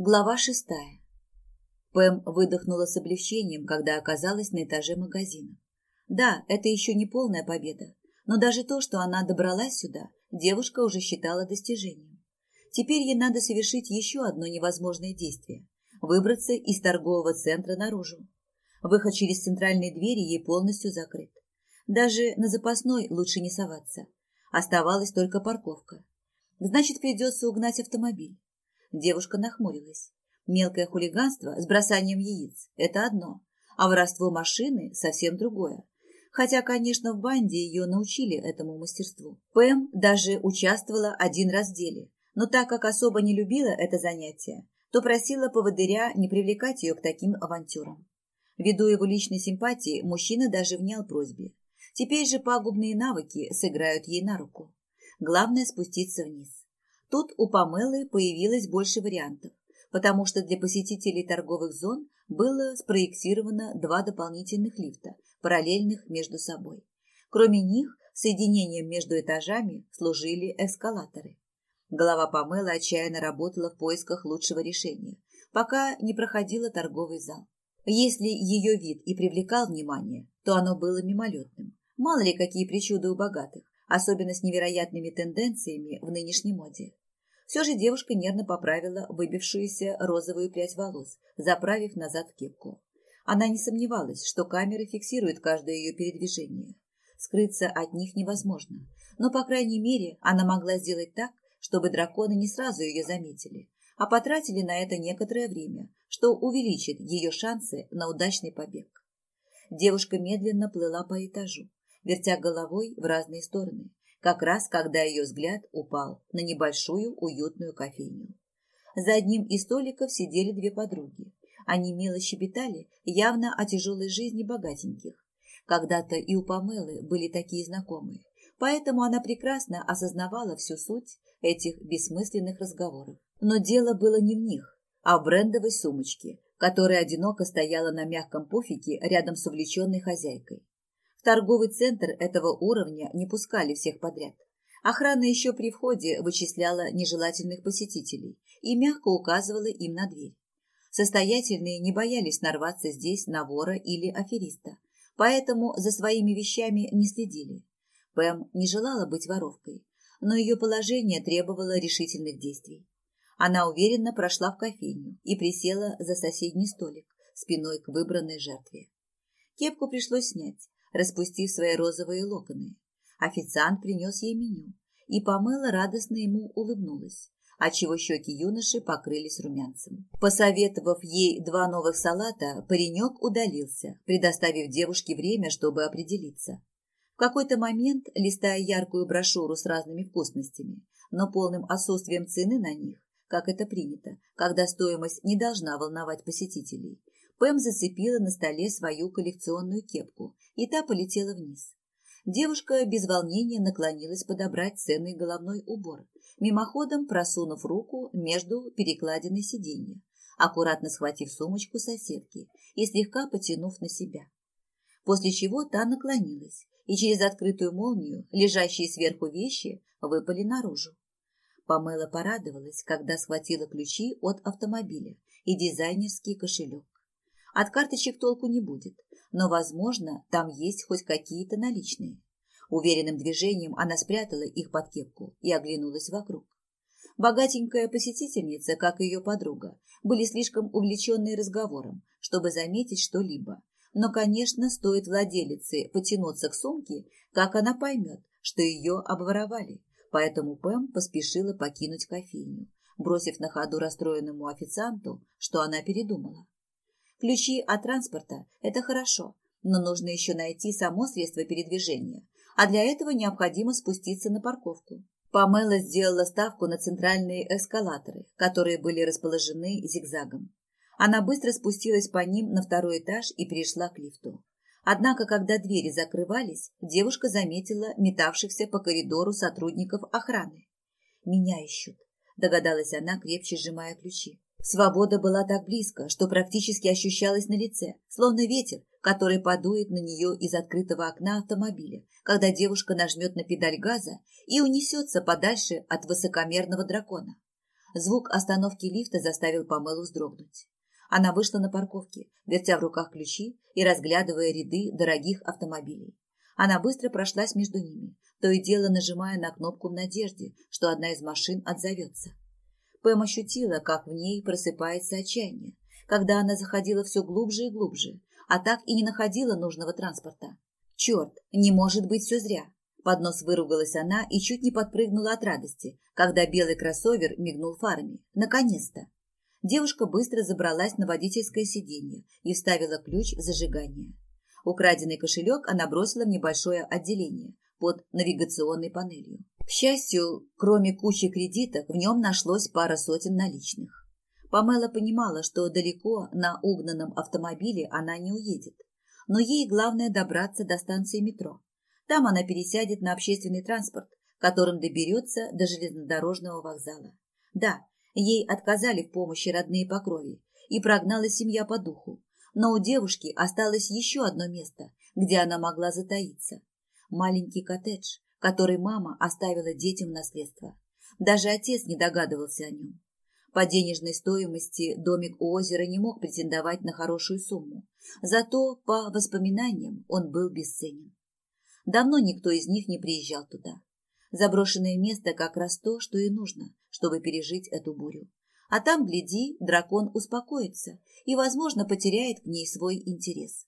Глава шестая. Пэм выдохнула с облегчением, когда оказалась на этаже магазина. Да, это еще не полная победа, но даже то, что она добралась сюда, девушка уже считала достижением. Теперь ей надо совершить еще одно невозможное действие – выбраться из торгового центра наружу. Выход через центральные двери ей полностью закрыт. Даже на запасной лучше не соваться. Оставалась только парковка. Значит, придется угнать автомобиль. Девушка нахмурилась. Мелкое хулиганство с бросанием яиц – это одно, а воровство машины – совсем другое. Хотя, конечно, в банде ее научили этому мастерству. Пэм даже участвовала один раз в деле, но так как особо не любила это занятие, то просила поводыря не привлекать ее к таким авантюрам. Ввиду его личной симпатии, мужчина даже внял просьбе. Теперь же пагубные навыки сыграют ей на руку. Главное спуститься вниз. Тут у Памелы появилось больше вариантов, потому что для посетителей торговых зон было спроектировано два дополнительных лифта, параллельных между собой. Кроме них, соединением между этажами служили эскалаторы. Голова Памелы отчаянно работала в поисках лучшего решения, пока не проходила торговый зал. Если ее вид и привлекал внимание, то оно было мимолетным. Мало ли какие причуды у богатых, особенно с невероятными тенденциями в нынешней моде. Все же девушка нервно поправила выбившуюся розовую прядь волос, заправив назад кепку. Она не сомневалась, что камеры фиксируют каждое ее передвижение. Скрыться от них невозможно, но, по крайней мере, она могла сделать так, чтобы драконы не сразу ее заметили, а потратили на это некоторое время, что увеличит ее шансы на удачный побег. Девушка медленно плыла по этажу, вертя головой в разные стороны, как раз когда ее взгляд упал на небольшую уютную кофейню. За одним из столиков сидели две подруги. Они мило щебетали, явно о тяжелой жизни богатеньких. Когда-то и у Памелы были такие знакомые, поэтому она прекрасно осознавала всю суть этих бессмысленных разговоров. Но дело было не в них, а в брендовой сумочке, которая одиноко стояла на мягком пуфике рядом с увлеченной хозяйкой. В торговый центр этого уровня не пускали всех подряд. Охрана еще при входе вычисляла нежелательных посетителей и мягко указывала им на дверь. Состоятельные не боялись нарваться здесь на вора или афериста, поэтому за своими вещами не следили. Пэм не желала быть воровкой, но ее положение требовало решительных действий. Она уверенно прошла в кофейню и присела за соседний столик, спиной к выбранной жертве. Кепку пришлось снять, распустив свои розовые локоны. Официант принес ей меню, и Памела радостно ему улыбнулась, отчего щеки юноши покрылись румянцем. Посоветовав ей два новых салата, паренек удалился, предоставив девушке время, чтобы определиться. В какой-то момент, листая яркую брошюру с разными вкусностями, но полным отсутствием цены на них, как это принято, когда стоимость не должна волновать посетителей, Пэм зацепила на столе свою коллекционную кепку, и та полетела вниз. Девушка без волнения наклонилась подобрать ценный головной убор, мимоходом просунув руку между перекладиной сиденья, аккуратно схватив сумочку соседки и слегка потянув на себя. После чего та наклонилась, и через открытую молнию лежащие сверху вещи выпали наружу. Памела порадовалась, когда схватила ключи от автомобиля и дизайнерский кошелек. От карточек толку не будет, но, возможно, там есть хоть какие-то наличные. Уверенным движением она спрятала их под кепку и оглянулась вокруг. Богатенькая посетительница, как и ее подруга, были слишком увлеченные разговором, чтобы заметить что-либо. Но, конечно, стоит владелице потянуться к сумке, как она поймет, что ее обворовали. Поэтому Пэм поспешила покинуть кофейню, бросив на ходу расстроенному официанту, что она передумала. Ключи от транспорта – это хорошо, но нужно еще найти само средство передвижения, а для этого необходимо спуститься на парковку. Памела сделала ставку на центральные эскалаторы, которые были расположены зигзагом. Она быстро спустилась по ним на второй этаж и перешла к лифту. Однако, когда двери закрывались, девушка заметила метавшихся по коридору сотрудников охраны. «Меня ищут», – догадалась она, крепче сжимая ключи. Свобода была так близко, что практически ощущалась на лице, словно ветер, который подует на нее из открытого окна автомобиля, когда девушка нажмет на педаль газа и унесется подальше от высокомерного дракона. Звук остановки лифта заставил Памелу вздрогнуть. Она вышла на парковке, вертя в руках ключи и разглядывая ряды дорогих автомобилей. Она быстро прошлась между ними, то и дело нажимая на кнопку в надежде, что одна из машин отзовется. Пэм ощутила, как в ней просыпается отчаяние, когда она заходила все глубже и глубже, а так и не находила нужного транспорта. Черт, не может быть все зря. Под нос выругалась она и чуть не подпрыгнула от радости, когда белый кроссовер мигнул фарами. Наконец-то! Девушка быстро забралась на водительское сиденье и вставила ключ в зажигание. Украденный кошелек она бросила в небольшое отделение под навигационной панелью. К счастью, кроме кучи кредитов, в нем нашлось пара сотен наличных. Памела понимала, что далеко на угнанном автомобиле она не уедет, но ей главное добраться до станции метро. Там она пересядет на общественный транспорт, которым доберется до железнодорожного вокзала. Да, ей отказали в помощи родные по крови и прогнала семья по духу, но у девушки осталось еще одно место, где она могла затаиться. Маленький коттедж, который мама оставила детям в наследство. Даже отец не догадывался о нем. По денежной стоимости домик у озера не мог претендовать на хорошую сумму, зато по воспоминаниям он был бесценен. Давно никто из них не приезжал туда. Заброшенное место как раз то, что и нужно, чтобы пережить эту бурю. А там, гляди, дракон успокоится и, возможно, потеряет к ней свой интерес.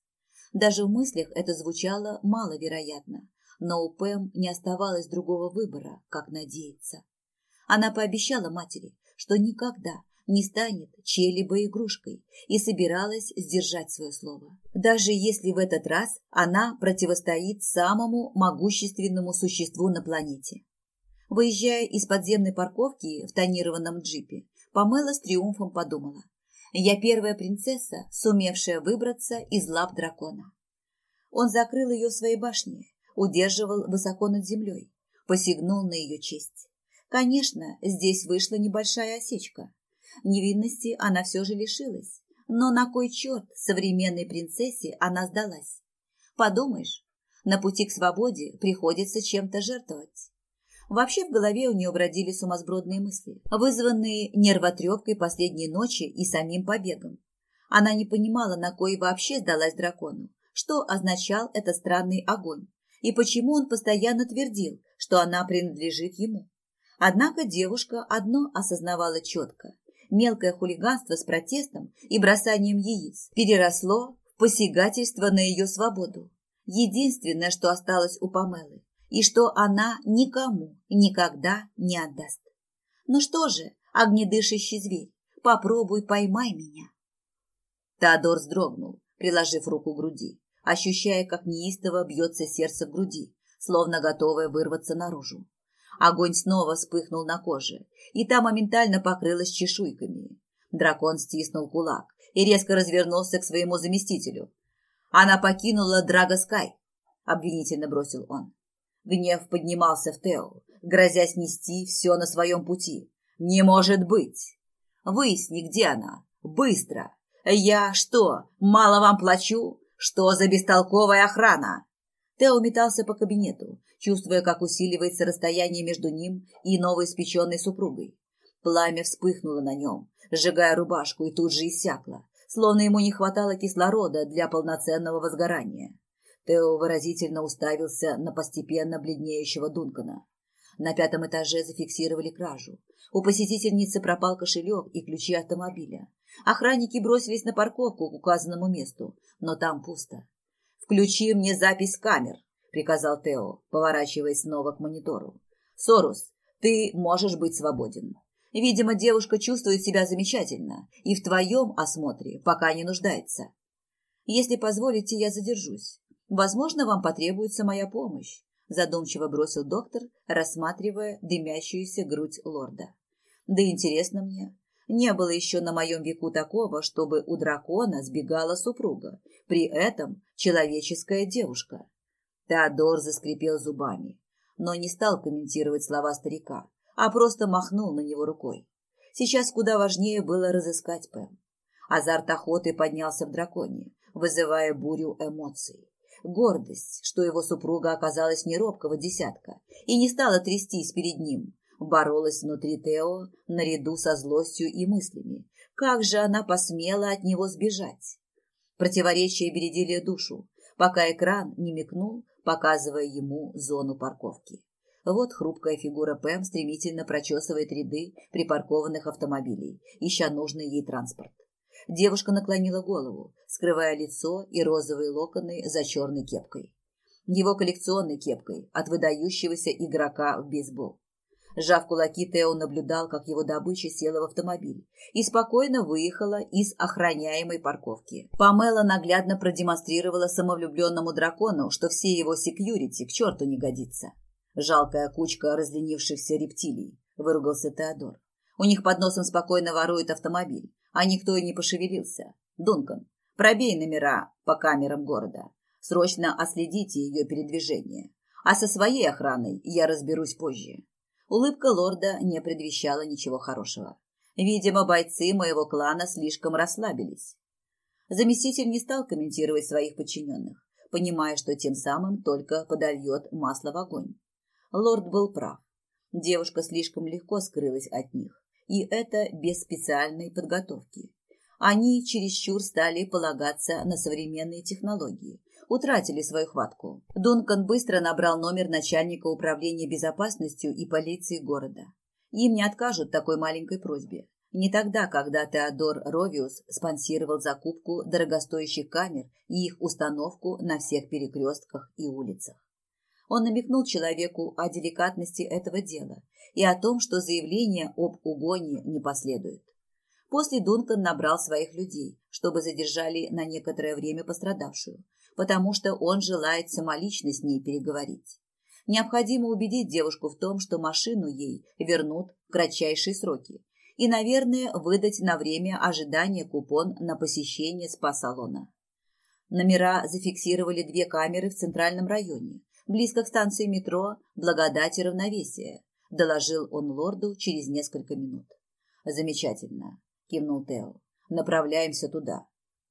Даже в мыслях это звучало маловероятно, но у Пэм не оставалось другого выбора, как надеяться. Она пообещала матери, что никогда, не станет чьей-либо игрушкой и собиралась сдержать свое слово. Даже если в этот раз она противостоит самому могущественному существу на планете. Выезжая из подземной парковки в тонированном джипе, Памела с триумфом подумала. «Я первая принцесса, сумевшая выбраться из лап дракона». Он закрыл ее в своей башне, удерживал высоко над землей, посягнул на ее честь. Конечно, здесь вышла небольшая осечка, Невинности она все же лишилась. Но на кой черт современной принцессе она сдалась? Подумаешь, на пути к свободе приходится чем-то жертвовать. Вообще в голове у нее бродили сумасбродные мысли, вызванные нервотрепкой последней ночи и самим побегом. Она не понимала, на кой вообще сдалась дракону, что означал этот странный огонь, и почему он постоянно твердил, что она принадлежит ему. Однако девушка одно осознавала четко мелкое хулиганство с протестом и бросанием яиц переросло в посягательство на ее свободу. Единственное, что осталось у Памелы, и что она никому никогда не отдаст. Ну что же, огнедышащий зверь, попробуй поймай меня. Теодор вздрогнул, приложив руку к груди, ощущая, как неистово бьется сердце в груди, словно готовое вырваться наружу. Огонь снова вспыхнул на коже, и та моментально покрылась чешуйками. Дракон стиснул кулак и резко развернулся к своему заместителю. «Она покинула Драгоскай», — обвинительно бросил он. Гнев поднимался в Тео, грозя снести все на своем пути. «Не может быть! Выясни, где она! Быстро! Я что, мало вам плачу? Что за бестолковая охрана?» Тео метался по кабинету, чувствуя, как усиливается расстояние между ним и новоиспеченной супругой. Пламя вспыхнуло на нем, сжигая рубашку, и тут же иссякло, словно ему не хватало кислорода для полноценного возгорания. Тео выразительно уставился на постепенно бледнеющего Дункана. На пятом этаже зафиксировали кражу. У посетительницы пропал кошелек и ключи автомобиля. Охранники бросились на парковку к указанному месту, но там пусто. «Включи мне запись камер», — приказал Тео, поворачиваясь снова к монитору. «Сорус, ты можешь быть свободен. Видимо, девушка чувствует себя замечательно и в твоем осмотре пока не нуждается. Если позволите, я задержусь. Возможно, вам потребуется моя помощь», — задумчиво бросил доктор, рассматривая дымящуюся грудь лорда. «Да интересно мне, не было еще на моем веку такого, чтобы у дракона сбегала супруга, при этом человеческая девушка. Теодор заскрипел зубами, но не стал комментировать слова старика, а просто махнул на него рукой. Сейчас куда важнее было разыскать Пэм. Азарт охоты поднялся в драконе, вызывая бурю эмоций. Гордость, что его супруга оказалась не робкого десятка и не стала трястись перед ним, боролась внутри Тео наряду со злостью и мыслями. Как же она посмела от него сбежать? Противоречия бередили душу, пока экран не мигнул, показывая ему зону парковки. Вот хрупкая фигура Пэм стремительно прочесывает ряды припаркованных автомобилей, ища нужный ей транспорт. Девушка наклонила голову, скрывая лицо и розовые локоны за черной кепкой. Его коллекционной кепкой от выдающегося игрока в бейсбол. Сжав кулаки, Тео наблюдал, как его добыча села в автомобиль и спокойно выехала из охраняемой парковки. Памела наглядно продемонстрировала самовлюбленному дракону, что все его секьюрити к черту не годится. Жалкая кучка разленившихся рептилий, выругался Теодор. У них под носом спокойно ворует автомобиль, а никто и не пошевелился. Дункан, пробей номера по камерам города. Срочно оследите ее передвижение. А со своей охраной я разберусь позже. Улыбка лорда не предвещала ничего хорошего. Видимо, бойцы моего клана слишком расслабились. Заместитель не стал комментировать своих подчиненных, понимая, что тем самым только подольет масло в огонь. Лорд был прав. Девушка слишком легко скрылась от них, и это без специальной подготовки. Они чересчур стали полагаться на современные технологии, утратили свою хватку. Дункан быстро набрал номер начальника управления безопасностью и полиции города. Им не откажут такой маленькой просьбе. Не тогда, когда Теодор Ровиус спонсировал закупку дорогостоящих камер и их установку на всех перекрестках и улицах. Он намекнул человеку о деликатности этого дела и о том, что заявление об угоне не последует. После Дункан набрал своих людей, чтобы задержали на некоторое время пострадавшую, потому что он желает самолично с ней переговорить. Необходимо убедить девушку в том, что машину ей вернут в кратчайшие сроки и, наверное, выдать на время ожидания купон на посещение спа-салона. Номера зафиксировали две камеры в центральном районе, близко к станции метро «Благодать и равновесие», – доложил он лорду через несколько минут. «Замечательно», – кивнул Тео. «Направляемся туда».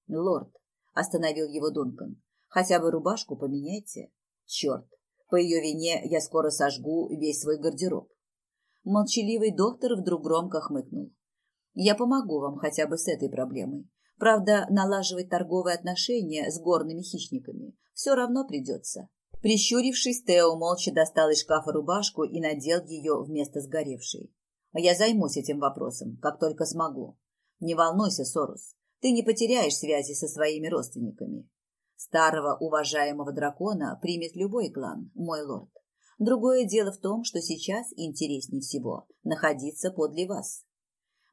«Лорд», – остановил его Дункан, – «хотя бы рубашку поменяйте». «Черт, по ее вине я скоро сожгу весь свой гардероб». Молчаливый доктор вдруг громко хмыкнул. «Я помогу вам хотя бы с этой проблемой. Правда, налаживать торговые отношения с горными хищниками все равно придется. Прищурившись, Тео молча достал из шкафа рубашку и надел ее вместо сгоревшей. «Я займусь этим вопросом, как только смогу. Не волнуйся, Сорус, ты не потеряешь связи со своими родственниками. Старого уважаемого дракона примет любой клан, мой лорд. Другое дело в том, что сейчас интереснее всего находиться подле вас.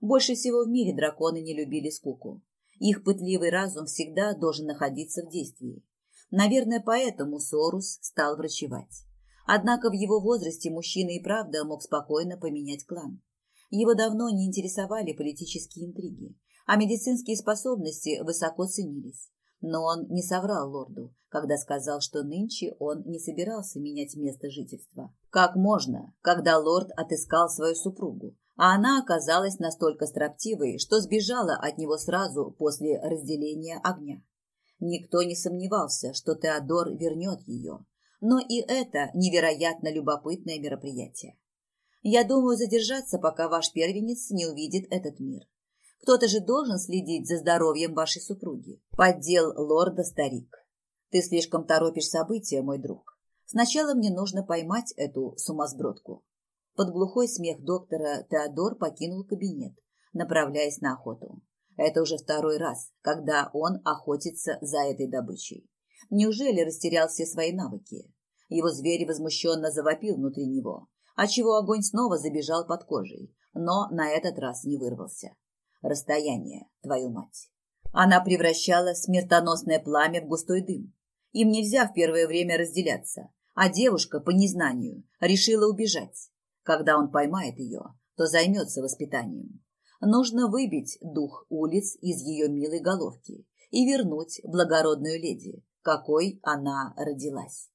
Больше всего в мире драконы не любили скуку. Их пытливый разум всегда должен находиться в действии. Наверное, поэтому Сорус стал врачевать. Однако в его возрасте мужчина и правда мог спокойно поменять клан. Его давно не интересовали политические интриги, а медицинские способности высоко ценились. Но он не соврал лорду, когда сказал, что нынче он не собирался менять место жительства. Как можно, когда лорд отыскал свою супругу, а она оказалась настолько строптивой, что сбежала от него сразу после разделения огня. Никто не сомневался, что Теодор вернет ее. Но и это невероятно любопытное мероприятие. Я думаю задержаться, пока ваш первенец не увидит этот мир. Кто-то же должен следить за здоровьем вашей супруги. Поддел лорда старик. Ты слишком торопишь события, мой друг. Сначала мне нужно поймать эту сумасбродку. Под глухой смех доктора Теодор покинул кабинет, направляясь на охоту. Это уже второй раз, когда он охотится за этой добычей. Неужели растерял все свои навыки? Его зверь возмущенно завопил внутри него, отчего огонь снова забежал под кожей, но на этот раз не вырвался. Расстояние, твою мать. Она превращала смертоносное пламя в густой дым. Им нельзя в первое время разделяться, а девушка, по незнанию, решила убежать. Когда он поймает ее, то займется воспитанием. Нужно выбить дух улиц из ее милой головки и вернуть благородную леди, какой она родилась.